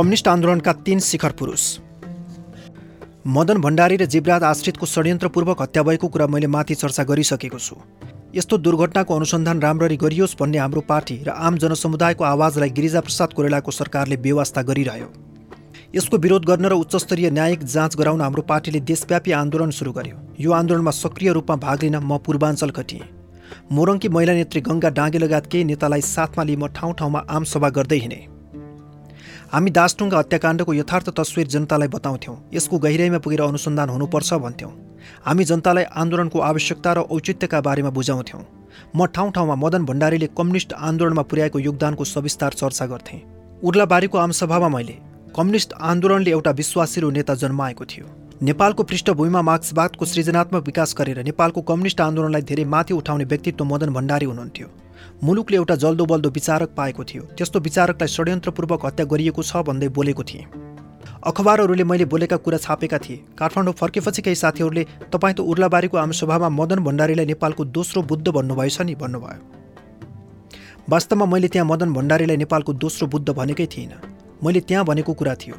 Communist आन्दोलनका तीन शिखर पुरुष। मदन भण्डारी र जीवराज आश्रितको षड्यन्त्रपूर्वक हत्या भएको कुरा मैले माथि चर्चा गरिसकेको छु। यस्तो दुर्घटनाको अनुसन्धान राम्ररी गरियोस् भन्ने हाम्रो पार्टी र आम जनसमुदायको आवाजलाई गिरिजाप्रसाद कोरेलाको सरकारले व्यवस्था गरिरह्यो। यसको विरोध गर्न र उच्चस्तरीय न्यायिक जाँच गराउन हाम्रो पार्टीले देशव्यापी आन्दोलन सुरु गर्यो। यो आन्दोलनमा सक्रिय रूपमा भाग लिन म पूर्वाञ्चल खटिएँ मोरङकी महिला नेत्री गङ्गा डाँगे लगायत केही नेतालाई साथमा लिई म ठाउँ ठाउँमा आमसभा गर्दै हिँडेँ। हामी दासटुङ्गा हत्याकाण्डको यथार्थ तस्विर जनतालाई बताउँथ्यौँ। यसको गहिराइमा पुगेर अनुसन्धान हुनुपर्छ भन्थ्यौँ। हामी जनतालाई आन्दोलनको आवश्यकता र औचित्यका बारेमा बुझाउँथ्यौँ। म ठाउँ ठाउँमा मदन भण्डारीले कम्युनिस्ट आन्दोलनमा पुर्याएको योगदानको सविस्तार चर्चा गर्थेँ। उर्लाबारीको आमसभामा मैले कम्युनिस्ट आन्दोलनले एउटा विश्वासिलो नेता जन्माएको थियो। नेपालको पृष्ठभूमिमा मार्क्सवादको सृजनात्मक विकास गरेर नेपालको कम्युनिस्ट आन्दोलनलाई धेरै माथि उठाउने व्यक्तित्व मदन भण्डारी हुनुहुन्थ्यो। मुलुकले एउटा जल्दो बल्दो विचारक पाएको थियो। त्यस्तो विचारकलाई षड्यन्त्रपूर्वक हत्या गरिएको छ भन्दै बोलेको थिएँ। अखबारहरूले मैले बोलेका कुरा छापेका थिए। काठमाडौँ फर्केपछि केही साथीहरूले तपाईँ त उर्लाबारीको आमसभामा मदन भण्डारीलाई नेपालको दोस्रो बुद्ध भन्नुभएछ नि भन्नुभयो। वास्तवमा मैले त्यहाँ मदन भण्डारीलाई नेपालको दोस्रो बुद्ध भनेकै थिइनँ। मैले त्यहाँ भनेको कुरा थियो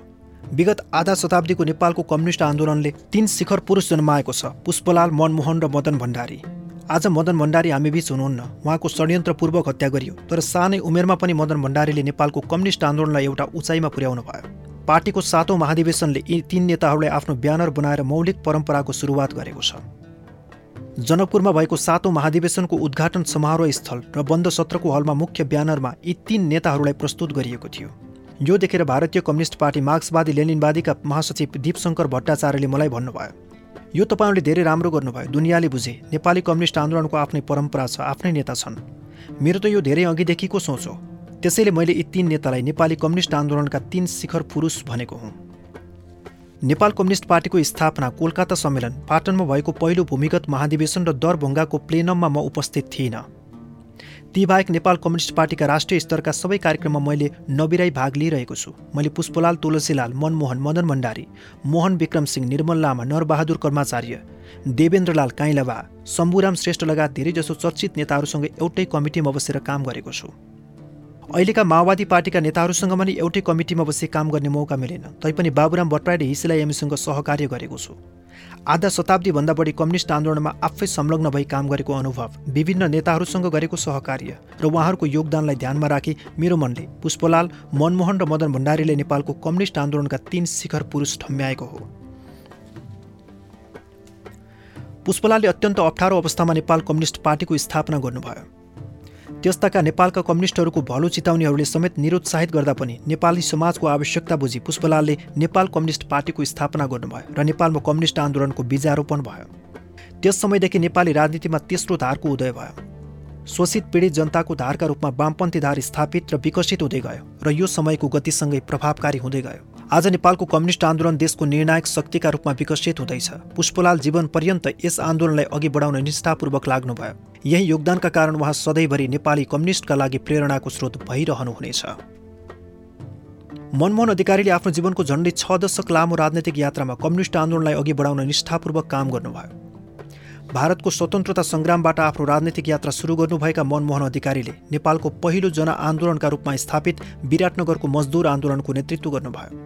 विगत आधा शताब्दीको नेपालको कम्युनिस्ट आन्दोलनले तीन शिखर पुरुष जन्माएको छ पुष्पलाल मनमोहन र मदन भण्डारी। आज मदन भण्डारी हामीबीच हुनुहुन्न। उहाँको षड्यन्त्रपूर्वक हत्या गरियो तर सानै उमेरमा पनि मदन भण्डारीले नेपालको कम्युनिस्ट आन्दोलनलाई एउटा उचाइमा पुर्याउनु भयो। पार्टीको सातौँ महाधिवेशनले यी तीन नेताहरूलाई आफ्नो ब्यानर बनाएर मौलिक परम्पराको सुरुवात गरेको छ। जनकपुरमा भएको सातौँ महाधिवेशनको उद्घाटन समारोह स्थल र बन्द सत्रको हलमा मुख्य ब्यानरमा यी तीन नेताहरूलाई प्रस्तुत गरिएको थियो। यो देखेर भारतीय कम्युनिस्ट पार्टी मार्क्सवादी लेनिनवादीका महासचिव दीपशङ्कर भट्टाचार्यले मलाई भन्नुभयो यो तपाईँहरूले धेरै राम्रो गर्नुभयो दुनियाँले बुझे। नेपाली कम्युनिस्ट आन्दोलनको आफ्नै परम्परा छ आफ्नै नेता छन्। मेरो त यो धेरै अघिदेखिको सोच हो। त्यसैले मैले यी तीन नेतालाई नेपाली कम्युनिस्ट आन्दोलनका तीन शिखर पुरुष भनेको हुँ। नेपाल कम्युनिस्ट पार्टीको स्थापना कोलकाता सम्मेलन पाटनमा भएको पहिलो भूमिगत महाधिवेशन र दरभङ्गाको प्लेनममा म उपस्थित थिइनँ। ती बाहेक नेपाल कम्युनिस्ट पार्टीका राष्ट्रिय स्तरका सबै कार्यक्रममा मैले नबिराई भाग लिइरहेको छु। मैले पुष्पलाल तुलसीलाल मनमोहन मदन भण्डारी मोहन विक्रम सिंह निर्मल लामा नरबहादुर कर्माचार्य देवेन्द्रलाल काइलाबा शम्भुराम श्रेष्ठ लगायत धेरैजसो चर्चित नेताहरूसँग एउटै कमिटीमा बसेर काम गरेको छु। अहिलेका माओवादी पार्टीका नेताहरूसँग पनि एउटै कमिटीमा बसी काम गर्ने मौका मिलेन। तैपनि बाबुराम भट्टराईले हिसिलाई एमसँग सहकार्य गरेको छु। आधा शताब्दीभन्दा बढी कम्युनिस्ट आन्दोलनमा आफै संलग्न भई काम गरेको अनुभव विभिन्न नेताहरूसँग गरेको सहकार्य र उहाँहरूको योगदानलाई ध्यानमा राखी मेरो मनले पुष्पलाल मनमोहन र मदन भण्डारीले नेपालको कम्युनिस्ट आन्दोलनका तीन शिखर पुरुष ठम्म्याएको हो। पुष्पलालले अत्यन्त अप्ठ्यारो अवस्थामा नेपाल कम्युनिस्ट पार्टीको स्थापना गर्नुभयो। त्यस्ताका नेपालका कम्युनिस्टहरूको भलो चिताउनेहरूले समेत निरुत्साहित गर्दा पनि नेपाली समाजको आवश्यकता बुझी पुष्पलालले नेपाल कम्युनिस्ट पार्टीको स्थापना गर्नुभयो र नेपालमा कम्युनिस्ट आन्दोलनको बीजारोपण भयो। त्यस समयदेखि नेपाली राजनीतिमा तेस्रो धारको उदय भयो। शोषित पीडित जनताको धारका रूपमा वामपन्थी धार स्थापित र विकसित हुँदै गयो र यो समयको गतिसँगै प्रभावकारी हुँदै गयो। आज नेपालको कम्युनिस्ट आन्दोलन देशको निर्णायक शक्तिका रूपमा विकसित हुँदैछ। पुष्पलाल जीवन पर्यन्त यस आन्दोलनलाई अघि बढाउन निष्ठापूर्वक लाग्नुभयो। यही योगदानका कारण उहाँ सधैँभरि नेपाली कम्युनिस्टका लागि प्रेरणाको स्रोत भइरहनुहुनेछ। मनमोहन अधिकारीले आफ्नो जीवनको झन्डै छ दशक लामो राजनैतिक यात्रामा कम्युनिस्ट आन्दोलनलाई अघि बढाउन निष्ठापूर्वक काम गर्नुभयो। भारतको स्वतन्त्रता सङ्ग्रामबाट आफ्नो राजनैतिक यात्रा सुरु गर्नुभएका मनमोहन अधिकारीले नेपालको पहिलो जनआन्दोलनका रूपमा स्थापित विराटनगरको मजदुर आन्दोलनको नेतृत्व गर्नुभयो।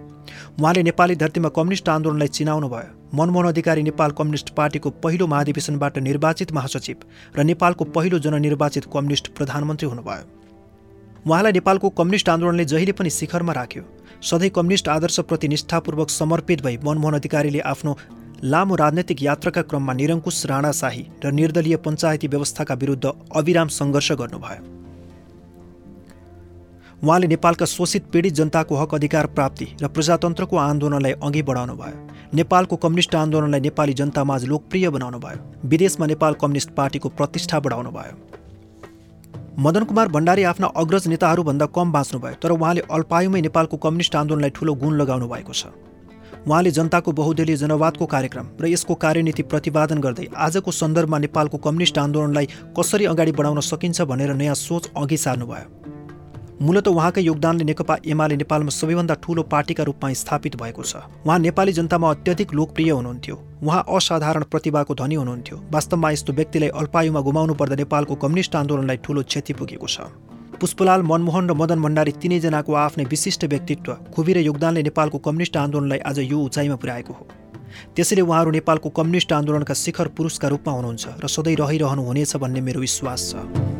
उहाँले नेपाली धरतीमा कम्युनिस्ट आन्दोलनलाई चिनाउनु भयो। मनमोहन अधिकारी नेपाल कम्युनिस्ट पार्टीको पहिलो महाधिवेशनबाट निर्वाचित महासचिव र नेपालको पहिलो जननिर्वाचित कम्युनिस्ट प्रधानमन्त्री हुनुभयो। उहाँलाई नेपालको कम्युनिस्ट आन्दोलनले जहिले पनि शिखरमा राख्यो। सधैँ कम्युनिस्ट आदर्शप्रति निष्ठापूर्वक समर्पित भई मनमोहन अधिकारीले आफ्नो लामो राजनैतिक यात्राका क्रममा निरङ्कुश राणाशाही र निर्दलीय पञ्चायती व्यवस्थाका विरुद्ध अविराम सङ्घर्ष गर्नुभयो। उहाँले नेपालका शोषित पीडित जनताको हक अधिकार प्राप्ति र प्रजातन्त्रको आन्दोलनलाई अघि बढाउनु भयो नेपालको कम्युनिस्ट आन्दोलनलाई नेपाली जनतामाझ लोकप्रिय बनाउनु भयो विदेशमा नेपाल कम्युनिस्ट पार्टीको प्रतिष्ठा बढाउनु भयो मदन कुमार भण्डारी आफ्ना अग्रज नेताहरूभन्दा कम बाँच्नुभयो तर उहाँले अल्पायुमै नेपालको कम्युनिस्ट आन्दोलनलाई ठूलो गुण लगाउनु भएको छ। उहाँले जनताको बहुदलीय जनवादको कार्यक्रम र यसको कार्यनीति प्रतिपादन गर्दै आजको सन्दर्भमा नेपालको कम्युनिस्ट आन्दोलनलाई कसरी अगाडि बढाउन सकिन्छ भनेर नयाँ सोच अघि सार्नुभयो। मूलत उहाँकै योगदानले नेकपा एमाले नेपालमा सबैभन्दा ठूलो पार्टीका रूपमा स्थापित भएको छ। उहाँ नेपाली जनतामा अत्यधिक लोकप्रिय हुनुहुन्थ्यो। उहाँ असाधारण प्रतिभाको धनी हुनुहुन्थ्यो। वास्तवमा यस्तो व्यक्तिलाई अल्पायुमा गुमाउनु पर्दा नेपालको कम्युनिस्ट आन्दोलनलाई ठूलो क्षति पुगेको छ। पुष्पलाल मनमोहन र मदन भण्डारी तिनैजनाको आफ्नै विशिष्ट व्यक्तित्व खुबी र योगदानले नेपालको कम्युनिस्ट आन्दोलनलाई आज यो उचाइमा पुर्याएको हो। त्यसैले उहाँहरू नेपालको कम्युनिस्ट आन्दोलनका शिखर पुरुषका रूपमा हुनुहुन्छ र सधैँ रहिरहनुहुनेछ भन्ने मेरो विश्वास छ।